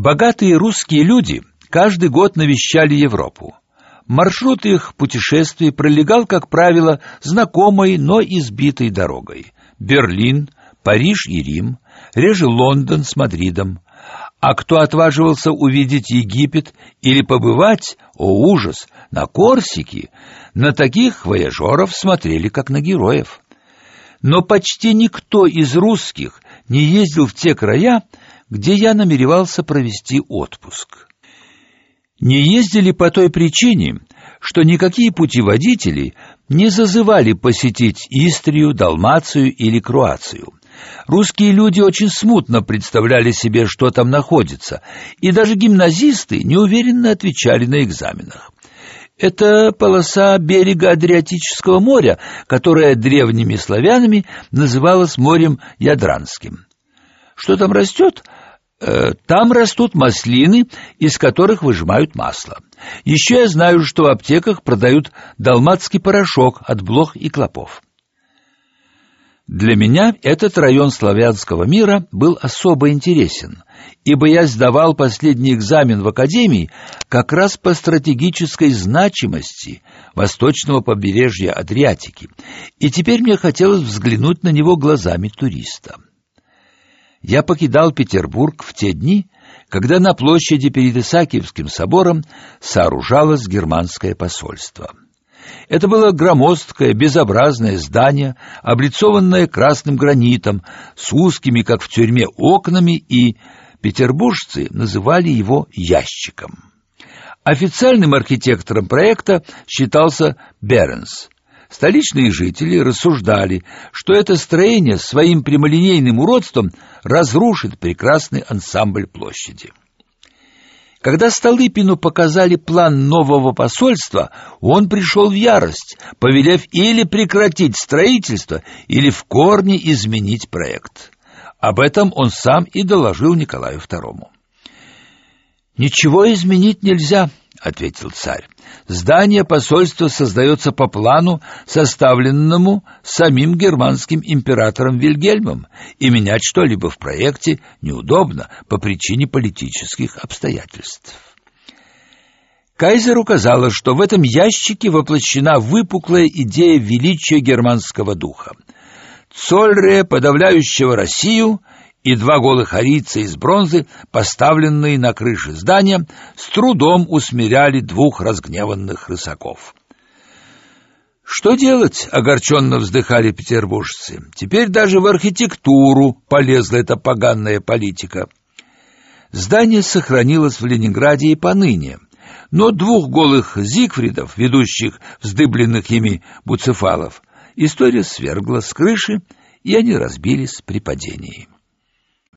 Богатые русские люди каждый год навещали Европу. Маршрут их путешествий пролегал, как правило, знакомой, но избитой дорогой. Берлин, Париж и Рим, реже Лондон с Мадридом. А кто отваживался увидеть Египет или побывать, о ужас, на Корсике, на таких вояжеров смотрели как на героев. Но почти никто из русских не ездил в те края, где я намеревался провести отпуск. Не ездили по той причине, что никакие путеводители не зазывали посетить Истрию, Далмацию или Круацию. Русские люди очень смутно представляли себе, что там находится, и даже гимназисты неуверенно отвечали на экзаменах. Это полоса берега Адриатического моря, которая древними славянами называлась морем Ядранским. Что там растет? Э, там растут маслины, из которых выжимают масло. Еще я знаю, что в аптеках продают далматский порошок от блох и клопов. Для меня этот район славянского мира был особо интересен, ибо я сдавал последний экзамен в академии как раз по стратегической значимости восточного побережья Адриатики, и теперь мне хотелось взглянуть на него глазами туриста. Я покидал Петербург в те дни, когда на площади перед Исаакиевским собором сооружалось германское посольство. Это было громоздкое, безобразное здание, облицованное красным гранитом, с узкими, как в тюрьме, окнами, и петербуржцы называли его «ящиком». Официальным архитектором проекта считался Беренс. Столичные жители рассуждали, что это строение своим прямолинейным уродством разрушит прекрасный ансамбль площади. Когда Столыпину показали план нового посольства, он пришел в ярость, повелев или прекратить строительство, или в корне изменить проект. Об этом он сам и доложил Николаю II. «Ничего изменить нельзя», — ответил царь. «Здание посольства создается по плану, составленному самим германским императором Вильгельмом, и менять что-либо в проекте неудобно по причине политических обстоятельств». Кайзеру казалось, что в этом ящике воплощена выпуклая идея величия германского духа. Цольре, подавляющего Россию, и два голых арийца из бронзы, поставленные на крыше здания, с трудом усмиряли двух разгневанных рысаков. Что делать? огорченно вздыхали петербуржцы. Теперь даже в архитектуру полезла эта поганая политика. Здание сохранилось в Ленинграде и поныне, но двух голых Зигфридов, ведущих вздыбленных ими буцефалов, история свергла с крыши, и они разбились при падении.